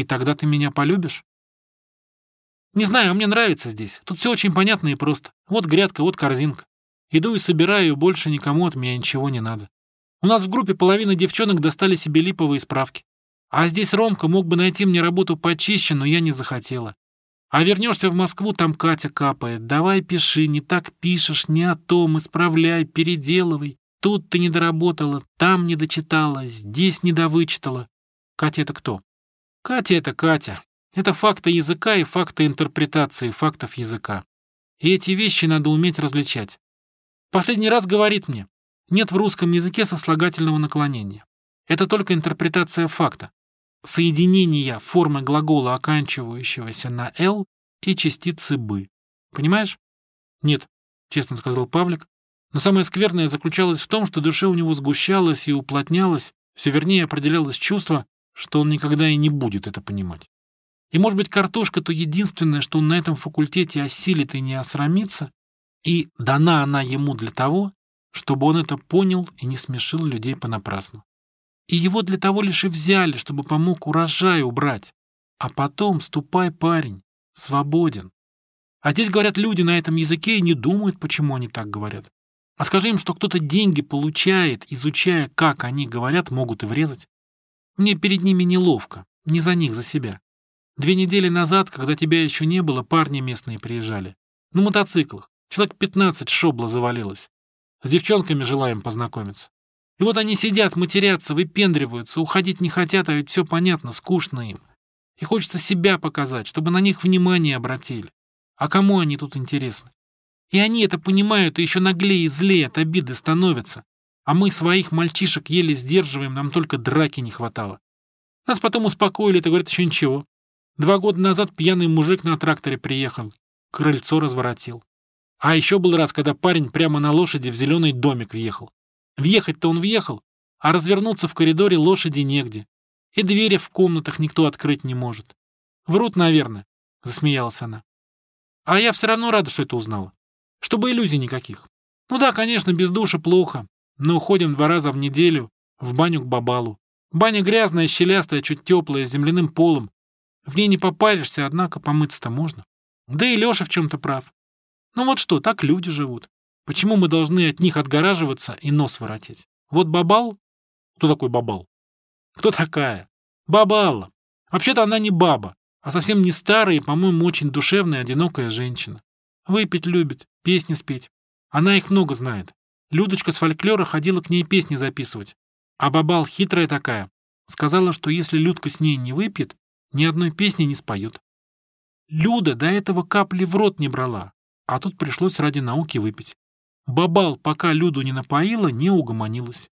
И тогда ты меня полюбишь? Не знаю, а мне нравится здесь. Тут все очень понятно и просто. Вот грядка, вот корзинка. Иду и собираю, и больше никому от меня ничего не надо. У нас в группе половина девчонок достали себе липовые справки. А здесь Ромка мог бы найти мне работу почище, но я не захотела. А вернешься в Москву, там Катя капает. Давай пиши, не так пишешь, не о том, исправляй, переделывай. Тут ты не доработала, там не дочитала, здесь не довычитала. Катя это кто? Катя это Катя. Это факты языка и факты интерпретации фактов языка. И эти вещи надо уметь различать. Последний раз говорит мне, нет в русском языке сослагательного наклонения. Это только интерпретация факта. Соединение формы глагола, оканчивающегося на «л» и частицы «бы». Понимаешь? Нет, честно сказал Павлик. Но самое скверное заключалось в том, что душе у него сгущалось и уплотнялось, все вернее определялось чувство, что он никогда и не будет это понимать. И, может быть, картошка — то единственное, что он на этом факультете осилит и не осрамится, и дана она ему для того, чтобы он это понял и не смешил людей понапрасну. И его для того лишь и взяли, чтобы помог урожай убрать. А потом ступай, парень, свободен. А здесь говорят люди на этом языке и не думают, почему они так говорят. А скажи им, что кто-то деньги получает, изучая, как они говорят, могут и врезать. Мне перед ними неловко, не за них, за себя. Две недели назад, когда тебя еще не было, парни местные приезжали. На мотоциклах. Человек 15 шобла завалилось. С девчонками желаем познакомиться. И вот они сидят, матерятся, выпендриваются, уходить не хотят, а ведь все понятно, скучно им. И хочется себя показать, чтобы на них внимание обратили. А кому они тут интересны? И они это понимают, и еще наглее и злее от обиды становятся. А мы своих мальчишек еле сдерживаем, нам только драки не хватало. Нас потом успокоили, это говорит еще ничего. Два года назад пьяный мужик на тракторе приехал, крыльцо разворотил. А еще был раз, когда парень прямо на лошади в зеленый домик въехал. Въехать-то он въехал, а развернуться в коридоре лошади негде. И двери в комнатах никто открыть не может. Врут, наверное, засмеялась она. А я все равно рада, что это узнала. Чтобы иллюзий никаких. Ну да, конечно, без душа плохо, но ходим два раза в неделю в баню к бабалу. Баня грязная, щелястая, чуть теплая, с земляным полом. В ней не попаришься, однако помыться-то можно. Да и Леша в чем-то прав. Ну вот что, так люди живут. Почему мы должны от них отгораживаться и нос воротить? Вот Бабал? Кто такой Бабал? Кто такая? Бабалла. Вообще-то она не баба, а совсем не старая и, по-моему, очень душевная, одинокая женщина. Выпить любит, песни спеть. Она их много знает. Людочка с фольклора ходила к ней песни записывать. А Бабал хитрая такая. Сказала, что если Людка с ней не выпьет, ни одной песни не споет. Люда до этого капли в рот не брала, а тут пришлось ради науки выпить. Бабал, пока Люду не напоила, не угомонилась.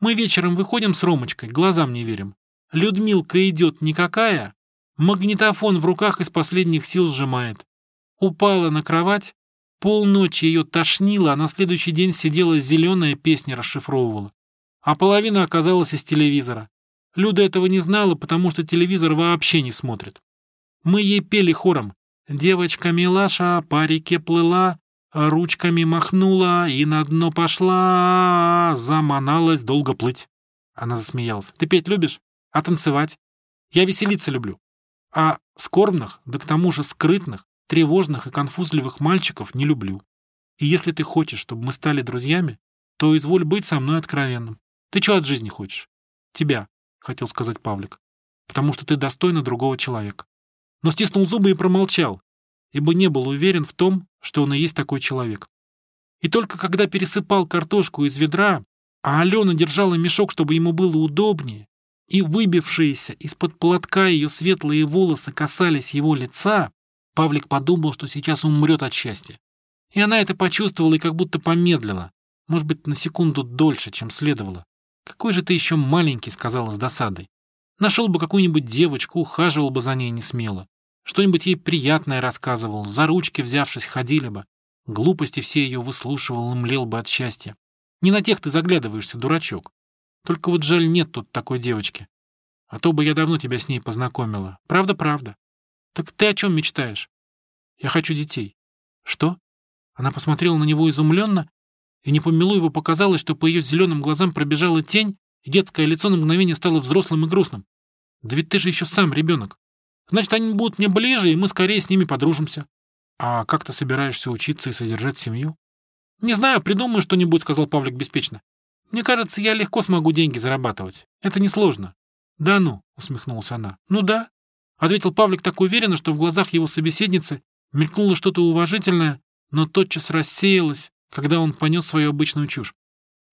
Мы вечером выходим с Ромочкой, глазам не верим. Людмилка идет никакая, магнитофон в руках из последних сил сжимает. Упала на кровать, полночи ее тошнило, а на следующий день сидела зеленая песня расшифровывала. А половина оказалась из телевизора. Люда этого не знала, потому что телевизор вообще не смотрит. Мы ей пели хором Девочка милаша по реке плыла, ручками махнула и на дно пошла, заманалась долго плыть. Она засмеялась. Ты петь любишь? А танцевать? Я веселиться люблю. А скорбных, да к тому же скрытных, тревожных и конфузливых мальчиков не люблю. И если ты хочешь, чтобы мы стали друзьями, то изволь быть со мной откровенным. Ты что от жизни хочешь? Тебя, хотел сказать Павлик. Потому что ты достойна другого человека но стиснул зубы и промолчал, ибо не был уверен в том, что он и есть такой человек. И только когда пересыпал картошку из ведра, а Алена держала мешок, чтобы ему было удобнее, и выбившиеся из-под платка ее светлые волосы касались его лица, Павлик подумал, что сейчас умрет от счастья. И она это почувствовала и как будто помедлила, может быть, на секунду дольше, чем следовало. «Какой же ты еще маленький», — сказала с досадой. «Нашел бы какую-нибудь девочку, ухаживал бы за ней не смело. Что-нибудь ей приятное рассказывал, за ручки взявшись ходили бы. Глупости все ее выслушивал и млел бы от счастья. Не на тех ты заглядываешься, дурачок. Только вот жаль, нет тут такой девочки. А то бы я давно тебя с ней познакомила. Правда-правда. Так ты о чем мечтаешь? Я хочу детей. Что? Она посмотрела на него изумленно, и не его показалось, что по ее зеленым глазам пробежала тень, и детское лицо на мгновение стало взрослым и грустным. Да ведь ты же еще сам ребенок. Значит, они будут мне ближе, и мы скорее с ними подружимся. А как ты собираешься учиться и содержать семью? Не знаю, придумаю что-нибудь, сказал Павлик беспечно. Мне кажется, я легко смогу деньги зарабатывать. Это несложно. Да ну, усмехнулась она. Ну да, ответил Павлик так уверенно, что в глазах его собеседницы мелькнуло что-то уважительное, но тотчас рассеялось, когда он понес свою обычную чушь.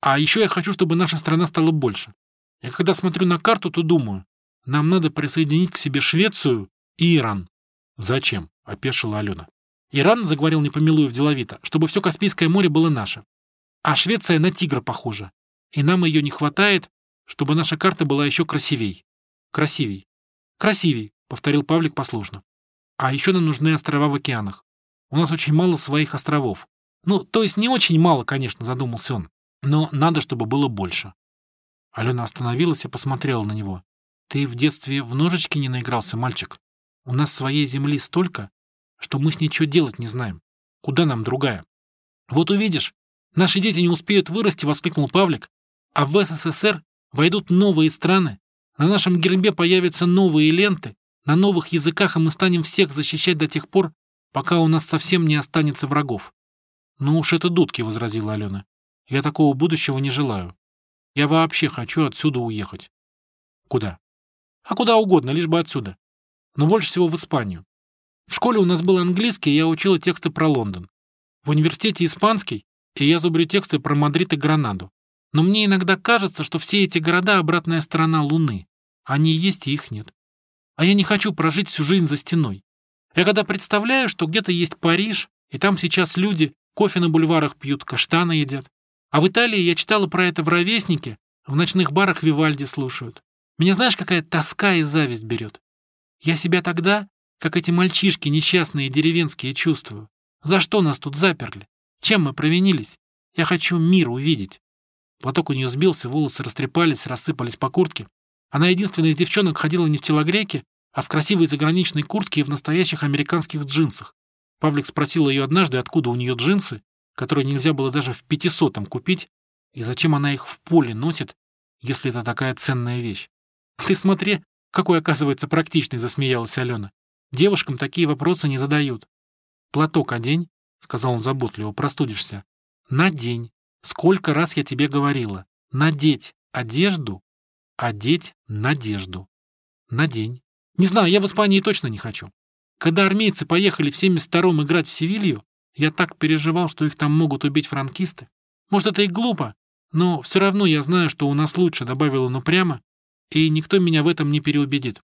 А еще я хочу, чтобы наша страна стала больше. Я когда смотрю на карту, то думаю, нам надо присоединить к себе Швецию и Иран. Зачем? — опешила Алена. Иран, — заговорил Непомилуев деловито, — чтобы все Каспийское море было наше. А Швеция на тигра похожа. И нам ее не хватает, чтобы наша карта была еще красивей. Красивей. Красивей, — повторил Павлик послушно. А еще нам нужны острова в океанах. У нас очень мало своих островов. Ну, то есть не очень мало, конечно, задумался он. Но надо, чтобы было больше. Алена остановилась и посмотрела на него. Ты в детстве в ножички не наигрался, мальчик? У нас своей земли столько, что мы с ней что делать не знаем. Куда нам другая? Вот увидишь, наши дети не успеют вырасти, воскликнул Павлик, а в СССР войдут новые страны, на нашем гербе появятся новые ленты, на новых языках, и мы станем всех защищать до тех пор, пока у нас совсем не останется врагов. Ну уж это дудки, возразила Алена. Я такого будущего не желаю. Я вообще хочу отсюда уехать. Куда? А куда угодно, лишь бы отсюда. Но больше всего в Испанию. В школе у нас был английский, и я учила тексты про Лондон. В университете испанский, и я зубрю тексты про Мадрид и Гранаду. Но мне иногда кажется, что все эти города — обратная сторона Луны. Они есть, и их нет. А я не хочу прожить всю жизнь за стеной. Я когда представляю, что где-то есть Париж, и там сейчас люди кофе на бульварах пьют, каштаны едят. А в Италии я читала про это в «Ровеснике», в ночных барах Вивальди слушают. Меня знаешь, какая тоска и зависть берет? Я себя тогда, как эти мальчишки несчастные деревенские, чувствую. За что нас тут заперли? Чем мы провинились? Я хочу мир увидеть. Платок у нее сбился, волосы растрепались, рассыпались по куртке. Она единственная из девчонок ходила не в телогрейке, а в красивой заграничной куртке и в настоящих американских джинсах. Павлик спросил ее однажды, откуда у нее джинсы, которые нельзя было даже в пятисотом купить, и зачем она их в поле носит, если это такая ценная вещь. «Ты смотри, какой, оказывается, практичный», — засмеялась Алена. «Девушкам такие вопросы не задают». «Платок одень», — сказал он заботливо, — «простудишься». «Надень. Сколько раз я тебе говорила. Надеть одежду, одеть надежду. Надень. Не знаю, я в Испании точно не хочу. Когда армейцы поехали в 72-м играть в Севилью, я так переживал, что их там могут убить франкисты. Может, это и глупо, но все равно я знаю, что у нас лучше, добавил он упрямо, и никто меня в этом не переубедит.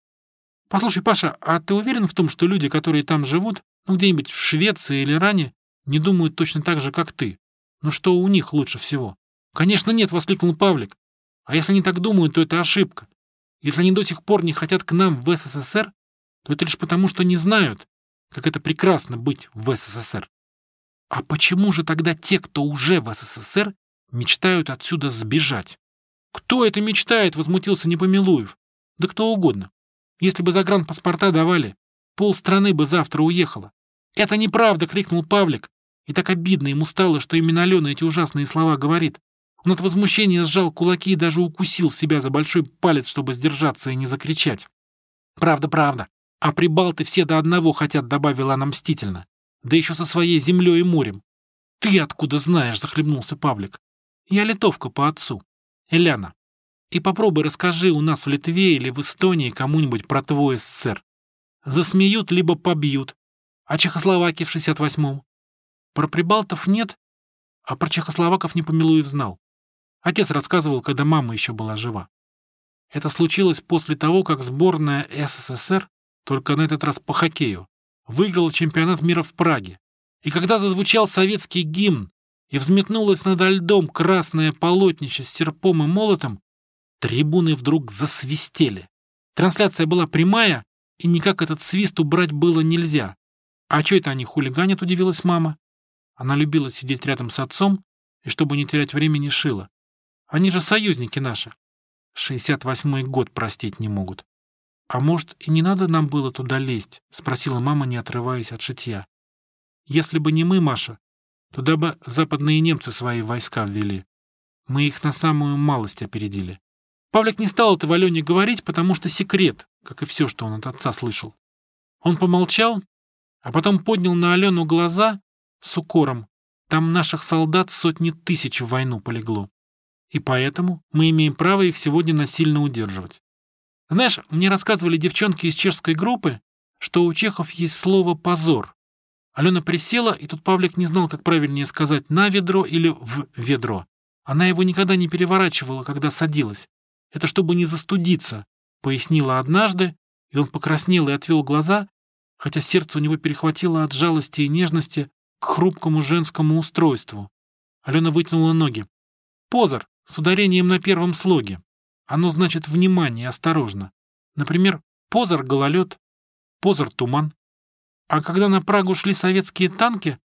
Послушай, Паша, а ты уверен в том, что люди, которые там живут, ну где-нибудь в Швеции или Иране, не думают точно так же, как ты? Ну что у них лучше всего? Конечно нет, воскликнул Павлик. А если они так думают, то это ошибка. Если они до сих пор не хотят к нам в СССР, то это лишь потому, что не знают, как это прекрасно быть в СССР. А почему же тогда те, кто уже в СССР, мечтают отсюда сбежать? «Кто это мечтает?» — возмутился Непомилуев. «Да кто угодно. Если бы загранпаспорта давали, полстраны бы завтра уехала». «Это неправда!» — крикнул Павлик. И так обидно ему стало, что именно Алена эти ужасные слова говорит. Он от возмущения сжал кулаки и даже укусил себя за большой палец, чтобы сдержаться и не закричать. «Правда, правда. А прибалты все до одного хотят», — добавила она мстительно. «Да еще со своей землей и морем». «Ты откуда знаешь?» — захлебнулся Павлик. «Я литовка по отцу». Эляна, и попробуй расскажи у нас в Литве или в Эстонии кому-нибудь про твой СССР. Засмеют, либо побьют. А Чехословакии в 68-м? Про прибалтов нет, а про чехословаков Непомилуев знал. Отец рассказывал, когда мама еще была жива. Это случилось после того, как сборная СССР, только на этот раз по хоккею, выиграла чемпионат мира в Праге. И когда зазвучал советский гимн, и взметнулось над льдом красное полотнище с серпом и молотом, трибуны вдруг засвистели. Трансляция была прямая, и никак этот свист убрать было нельзя. А что это они хулиганят, удивилась мама. Она любила сидеть рядом с отцом, и чтобы не терять времени, шила. Они же союзники наши. Шестьдесят восьмой год простить не могут. «А может, и не надо нам было туда лезть?» — спросила мама, не отрываясь от шитья. «Если бы не мы, Маша, Туда бы западные немцы свои войска ввели. Мы их на самую малость опередили. Павлик не стал этого Алене говорить, потому что секрет, как и все, что он от отца слышал. Он помолчал, а потом поднял на Алену глаза с укором. Там наших солдат сотни тысяч в войну полегло. И поэтому мы имеем право их сегодня насильно удерживать. Знаешь, мне рассказывали девчонки из чешской группы, что у чехов есть слово «позор». Алена присела, и тут Павлик не знал, как правильнее сказать «на ведро» или «в ведро». Она его никогда не переворачивала, когда садилась. Это чтобы не застудиться, пояснила однажды, и он покраснел и отвел глаза, хотя сердце у него перехватило от жалости и нежности к хрупкому женскому устройству. Алена вытянула ноги. «Позор» с ударением на первом слоге. Оно значит «внимание», «осторожно». Например, «позор» — гололед, «позор» — туман. А когда на Прагу шли советские танки,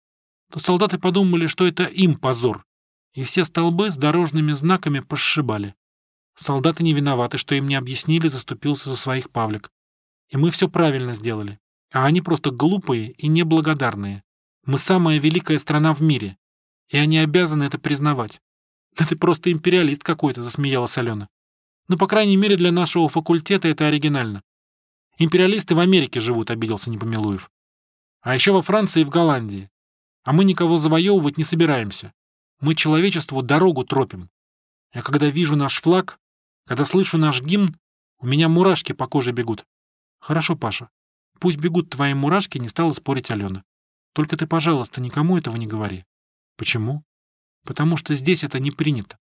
то солдаты подумали, что это им позор, и все столбы с дорожными знаками пошибали. Солдаты не виноваты, что им не объяснили, заступился за своих Павлик. И мы все правильно сделали. А они просто глупые и неблагодарные. Мы самая великая страна в мире, и они обязаны это признавать. Да ты просто империалист какой-то, засмеялась Алена. Ну, по крайней мере, для нашего факультета это оригинально. Империалисты в Америке живут, обиделся Непомилуев. А еще во Франции и в Голландии. А мы никого завоевывать не собираемся. Мы человечеству дорогу тропим. Я когда вижу наш флаг, когда слышу наш гимн, у меня мурашки по коже бегут. Хорошо, Паша. Пусть бегут твои мурашки, не стала спорить Алена. Только ты, пожалуйста, никому этого не говори. Почему? Потому что здесь это не принято.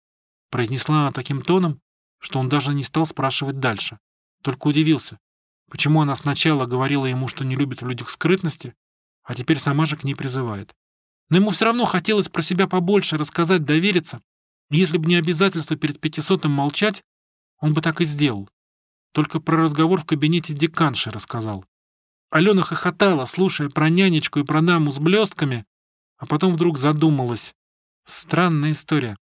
Произнесла она таким тоном, что он даже не стал спрашивать дальше. Только удивился, почему она сначала говорила ему, что не любит в людях скрытности, а теперь сама же к ней призывает. Но ему все равно хотелось про себя побольше рассказать, довериться. Если бы не обязательство перед пятисотым молчать, он бы так и сделал. Только про разговор в кабинете деканши рассказал. Алена хохотала, слушая про нянечку и про даму с блестками, а потом вдруг задумалась. Странная история.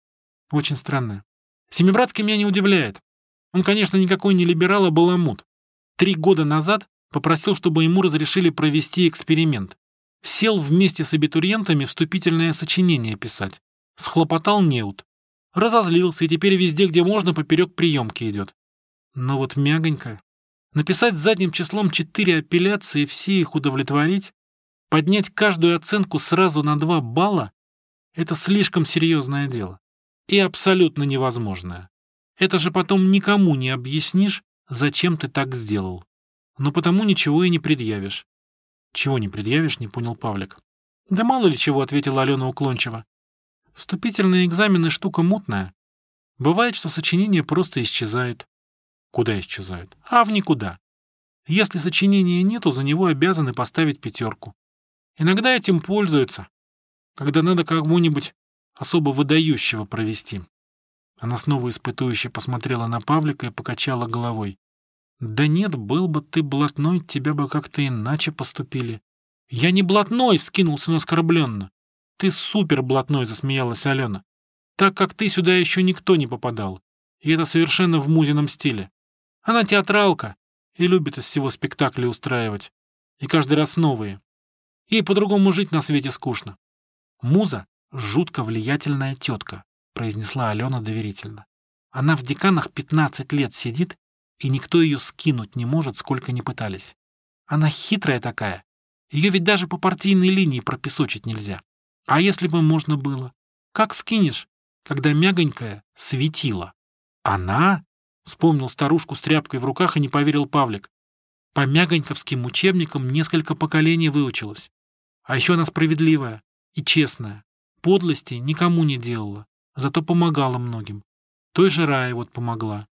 Очень странная. Семибратский меня не удивляет. Он, конечно, никакой не либерал, а баламут. Три года назад попросил, чтобы ему разрешили провести эксперимент. Сел вместе с абитуриентами вступительное сочинение писать. Схлопотал неуд. Разозлился, и теперь везде, где можно, поперек приемки идет. Но вот мягонько. Написать задним числом четыре апелляции все их удовлетворить, поднять каждую оценку сразу на два балла — это слишком серьезное дело. И абсолютно невозможное. Это же потом никому не объяснишь, зачем ты так сделал. Но потому ничего и не предъявишь. Чего не предъявишь, не понял Павлик. Да мало ли чего, ответила Алена уклончиво. Вступительные экзамены штука мутная. Бывает, что сочинение просто исчезает. Куда исчезают? А в никуда. Если сочинения нету, за него обязаны поставить пятерку. Иногда этим пользуются, когда надо кому-нибудь особо выдающего провести. Она снова испытующе посмотрела на Павлика и покачала головой. «Да нет, был бы ты блатной, тебя бы как-то иначе поступили». «Я не блатной!» — вскинулся он оскорбленно. «Ты супер блатной!» — засмеялась Алена. «Так как ты сюда еще никто не попадал. И это совершенно в музином стиле. Она театралка и любит из всего спектакли устраивать. И каждый раз новые. Ей по-другому жить на свете скучно. Муза — жутко влиятельная тетка, произнесла Алена доверительно. Она в деканах 15 лет сидит, и никто ее скинуть не может, сколько ни пытались. Она хитрая такая. Ее ведь даже по партийной линии пропесочить нельзя. А если бы можно было? Как скинешь, когда мягонькая светила? Она Вспомнил старушку с тряпкой в руках и не поверил Павлик. По мягоньковским учебникам несколько поколений выучилась. А еще она справедливая и честная. Подлости никому не делала, зато помогала многим. Той же Рае вот помогла.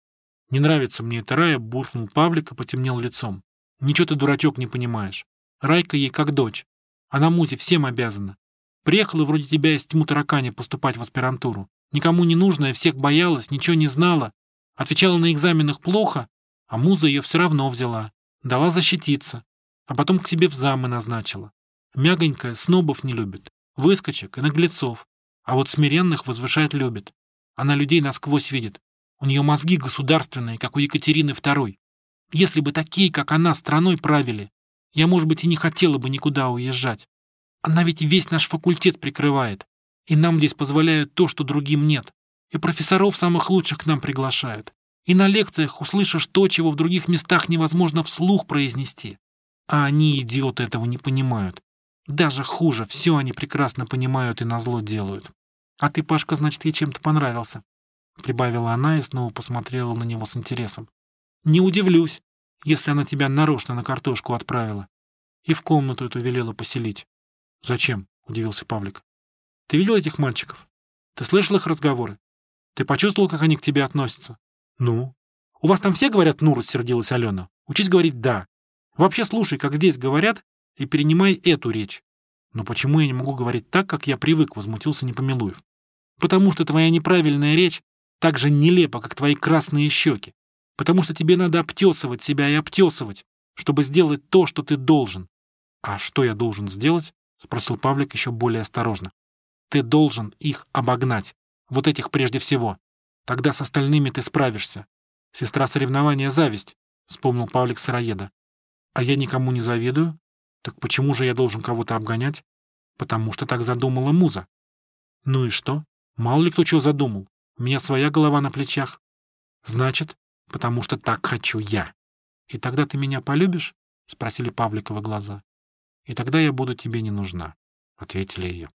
Не нравится мне эта Рая, буркнул Павлик и потемнел лицом. Ничего ты, дурачок, не понимаешь. Райка ей как дочь. Она Музе всем обязана. Приехала вроде тебя из тьму таракани поступать в аспирантуру. Никому не нужная, всех боялась, ничего не знала, Отвечала на экзаменах плохо, а муза ее все равно взяла. Дала защититься, а потом к себе в замы назначила. Мягонькая снобов не любит, выскочек и наглецов, а вот смиренных возвышать любит. Она людей насквозь видит. У нее мозги государственные, как у Екатерины II. Если бы такие, как она, страной правили, я, может быть, и не хотела бы никуда уезжать. Она ведь весь наш факультет прикрывает, и нам здесь позволяют то, что другим нет. И профессоров самых лучших к нам приглашают. И на лекциях услышишь то, чего в других местах невозможно вслух произнести. А они, идиоты, этого не понимают. Даже хуже, все они прекрасно понимают и назло делают. А ты, Пашка, значит, ей чем-то понравился. Прибавила она и снова посмотрела на него с интересом. Не удивлюсь, если она тебя нарочно на картошку отправила. И в комнату эту велела поселить. Зачем? Удивился Павлик. Ты видел этих мальчиков? Ты слышал их разговоры? Ты почувствовал, как они к тебе относятся? Ну? У вас там все говорят «ну», рассердилась Алена. Учись говорить «да». Вообще слушай, как здесь говорят, и перенимай эту речь. Но почему я не могу говорить так, как я привык, возмутился Непомилуев. Потому что твоя неправильная речь так же нелепа, как твои красные щеки. Потому что тебе надо обтесывать себя и обтесывать, чтобы сделать то, что ты должен. А что я должен сделать? Спросил Павлик еще более осторожно. Ты должен их обогнать. Вот этих прежде всего. Тогда с остальными ты справишься. Сестра соревнования — зависть, — вспомнил Павлик Сыроеда. А я никому не завидую, так почему же я должен кого-то обгонять? Потому что так задумала муза. Ну и что? Мало ли кто чего задумал. У меня своя голова на плечах. Значит, потому что так хочу я. И тогда ты меня полюбишь? Спросили Павликова глаза. И тогда я буду тебе не нужна, ответили ее.